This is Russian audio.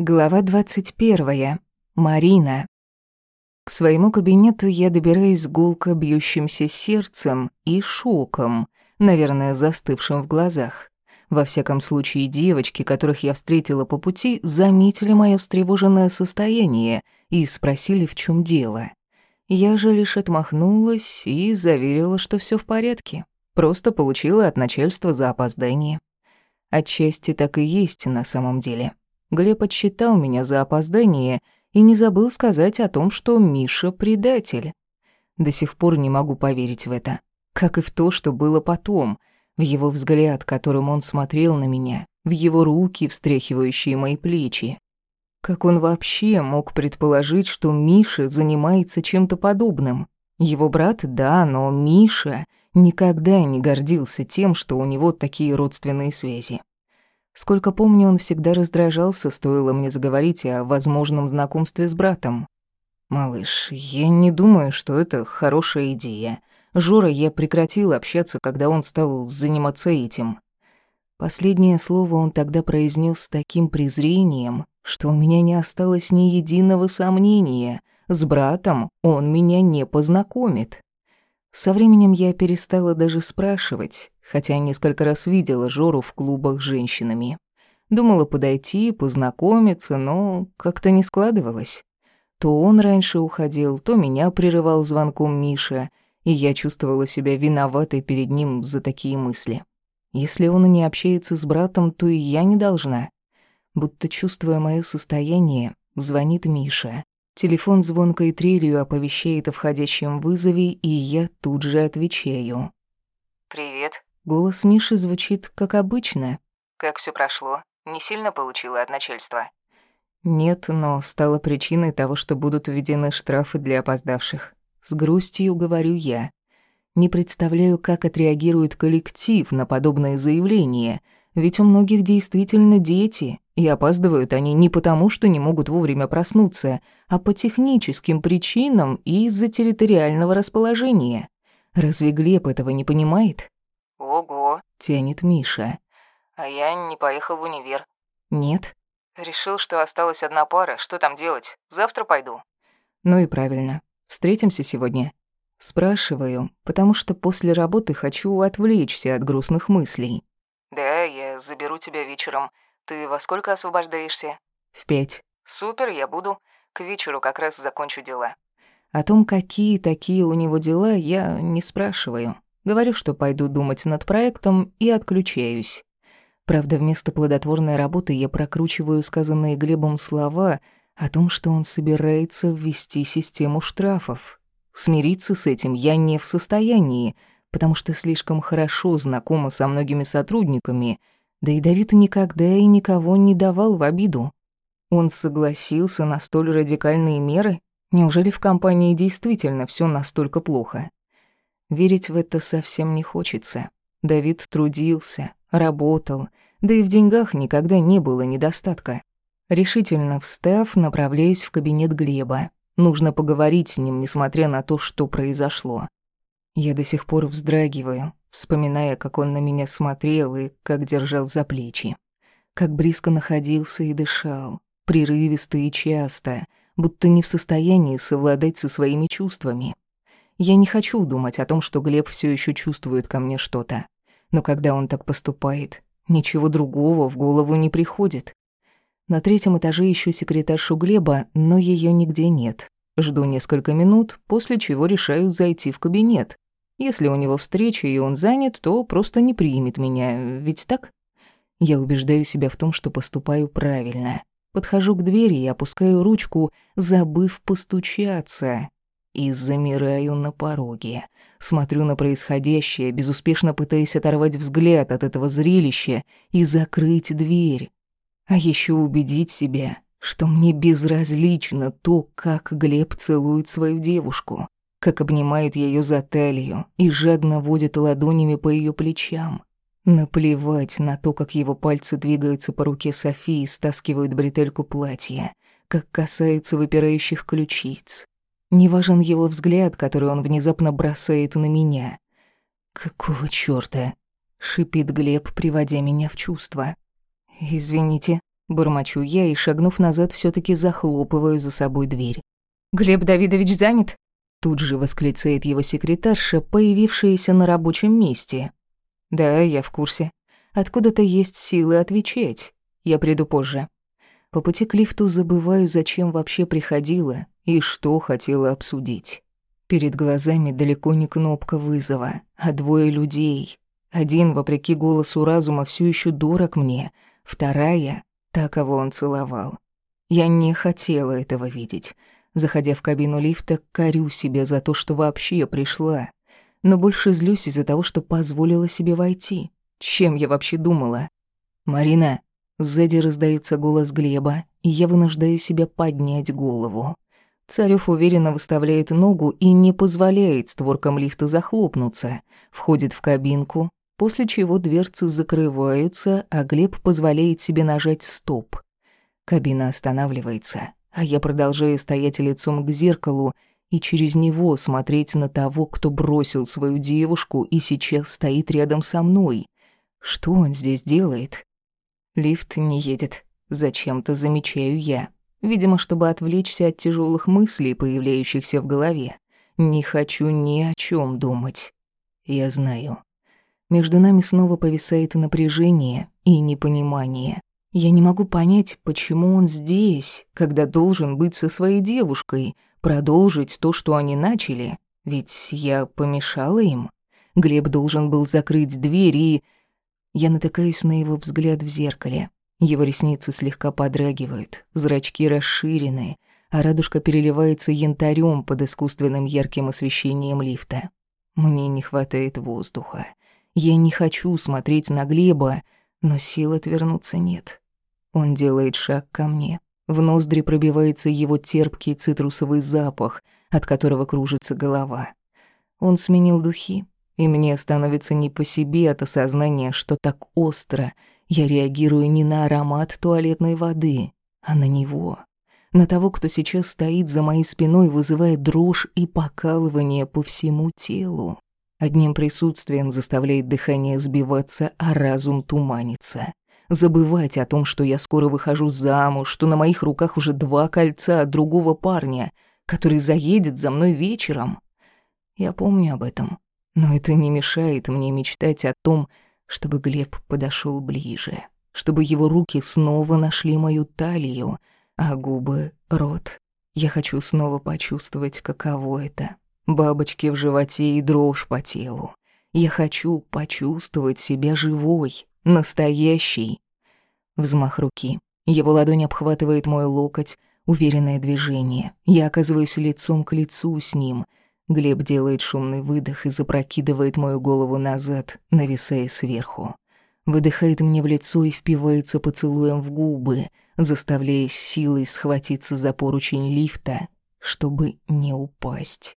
Глава 21. Марина. К своему кабинету я добираюсь гулко бьющимся сердцем и шоком, наверное, застывшим в глазах. Во всяком случае, девочки, которых я встретила по пути, заметили мое встревоженное состояние и спросили, в чем дело. Я же лишь отмахнулась и заверила, что все в порядке. Просто получила от начальства за опоздание. Отчасти так и есть на самом деле. Глеб отчитал меня за опоздание и не забыл сказать о том, что Миша предатель. До сих пор не могу поверить в это. Как и в то, что было потом, в его взгляд, которым он смотрел на меня, в его руки, встряхивающие мои плечи. Как он вообще мог предположить, что Миша занимается чем-то подобным? Его брат, да, но Миша никогда не гордился тем, что у него такие родственные связи. Сколько помню, он всегда раздражался, стоило мне заговорить о возможном знакомстве с братом. «Малыш, я не думаю, что это хорошая идея. Жора я прекратил общаться, когда он стал заниматься этим». Последнее слово он тогда произнес с таким презрением, что у меня не осталось ни единого сомнения. С братом он меня не познакомит. Со временем я перестала даже спрашивать, хотя несколько раз видела Жору в клубах с женщинами. Думала подойти, познакомиться, но как-то не складывалось. То он раньше уходил, то меня прерывал звонком Миша, и я чувствовала себя виноватой перед ним за такие мысли. Если он не общается с братом, то и я не должна. Будто чувствуя моё состояние, звонит Миша. Телефон звонкой трелью оповещает о входящем вызове, и я тут же отвечаю. «Привет». Голос Миши звучит как обычно. «Как все прошло? Не сильно получила от начальства?» Нет, но стало причиной того, что будут введены штрафы для опоздавших. С грустью говорю я. Не представляю, как отреагирует коллектив на подобное заявление, ведь у многих действительно дети, и опаздывают они не потому, что не могут вовремя проснуться, а по техническим причинам и из-за территориального расположения. Разве Глеб этого не понимает? «Ого», — тянет Миша. «А я не поехал в универ». «Нет». «Решил, что осталась одна пара. Что там делать? Завтра пойду». «Ну и правильно. Встретимся сегодня?» Спрашиваю, потому что после работы хочу отвлечься от грустных мыслей. «Да, я заберу тебя вечером. Ты во сколько освобождаешься? В пять. Супер, я буду. К вечеру как раз закончу дела. О том, какие такие у него дела, я не спрашиваю. Говорю, что пойду думать над проектом и отключаюсь. Правда, вместо плодотворной работы я прокручиваю сказанные Глебом слова о том, что он собирается ввести систему штрафов. Смириться с этим я не в состоянии, потому что слишком хорошо знакома со многими сотрудниками — да и Давид никогда и никого не давал в обиду. Он согласился на столь радикальные меры? Неужели в компании действительно все настолько плохо? Верить в это совсем не хочется. Давид трудился, работал, да и в деньгах никогда не было недостатка. Решительно встав, направляюсь в кабинет Глеба. Нужно поговорить с ним, несмотря на то, что произошло. Я до сих пор вздрагиваю, вспоминая, как он на меня смотрел и как держал за плечи. Как близко находился и дышал, прерывисто и часто, будто не в состоянии совладать со своими чувствами. Я не хочу думать о том, что Глеб все еще чувствует ко мне что-то. Но когда он так поступает, ничего другого в голову не приходит. На третьем этаже ищу секретаршу Глеба, но ее нигде нет. Жду несколько минут, после чего решаю зайти в кабинет. Если у него встреча и он занят, то просто не примет меня, ведь так? Я убеждаю себя в том, что поступаю правильно. Подхожу к двери и опускаю ручку, забыв постучаться. И замираю на пороге. Смотрю на происходящее, безуспешно пытаясь оторвать взгляд от этого зрелища и закрыть дверь. А еще убедить себя, что мне безразлично то, как Глеб целует свою девушку как обнимает ее за талию и жадно водит ладонями по ее плечам. Наплевать на то, как его пальцы двигаются по руке Софии и стаскивают бретельку платья, как касаются выпирающих ключиц. Не важен его взгляд, который он внезапно бросает на меня. «Какого чёрта?» — шипит Глеб, приводя меня в чувство. «Извините». Бормочу я и, шагнув назад, все таки захлопываю за собой дверь. «Глеб Давидович занят?» Тут же восклицает его секретарша, появившаяся на рабочем месте. «Да, я в курсе. Откуда-то есть силы отвечать. Я приду позже». По пути к лифту забываю, зачем вообще приходила и что хотела обсудить. Перед глазами далеко не кнопка вызова, а двое людей. Один, вопреки голосу разума, все еще дорог мне, вторая — та, кого он целовал. Я не хотела этого видеть. Заходя в кабину лифта, корю себя за то, что вообще пришла. Но больше злюсь из-за того, что позволила себе войти. Чем я вообще думала? «Марина!» Сзади раздается голос Глеба, и я вынуждаю себя поднять голову. Царёв уверенно выставляет ногу и не позволяет створкам лифта захлопнуться. Входит в кабинку, после чего дверцы закрываются, а Глеб позволяет себе нажать «стоп». Кабина останавливается, а я продолжаю стоять лицом к зеркалу и через него смотреть на того, кто бросил свою девушку и сейчас стоит рядом со мной. Что он здесь делает? Лифт не едет. Зачем-то замечаю я. Видимо, чтобы отвлечься от тяжелых мыслей, появляющихся в голове. Не хочу ни о чем думать. Я знаю. Между нами снова повисает напряжение и непонимание. Я не могу понять, почему он здесь, когда должен быть со своей девушкой, продолжить то, что они начали. Ведь я помешала им. Глеб должен был закрыть дверь и... Я натыкаюсь на его взгляд в зеркале. Его ресницы слегка подрагивают, зрачки расширены, а радужка переливается янтарем под искусственным ярким освещением лифта. Мне не хватает воздуха. Я не хочу смотреть на Глеба, но сил отвернуться нет. Он делает шаг ко мне. В ноздри пробивается его терпкий цитрусовый запах, от которого кружится голова. Он сменил духи, и мне становится не по себе от осознания, что так остро я реагирую не на аромат туалетной воды, а на него. На того, кто сейчас стоит за моей спиной, вызывая дрожь и покалывание по всему телу. Одним присутствием заставляет дыхание сбиваться, а разум туманиться. Забывать о том, что я скоро выхожу замуж, что на моих руках уже два кольца от другого парня, который заедет за мной вечером. Я помню об этом, но это не мешает мне мечтать о том, чтобы Глеб подошел ближе, чтобы его руки снова нашли мою талию, а губы — рот. Я хочу снова почувствовать, каково это. Бабочки в животе и дрожь по телу. Я хочу почувствовать себя живой, настоящей. Взмах руки. Его ладонь обхватывает мой локоть, уверенное движение. Я оказываюсь лицом к лицу с ним — Глеб делает шумный выдох и запрокидывает мою голову назад, нависая сверху. Выдыхает мне в лицо и впивается поцелуем в губы, заставляя силой схватиться за поручень лифта, чтобы не упасть.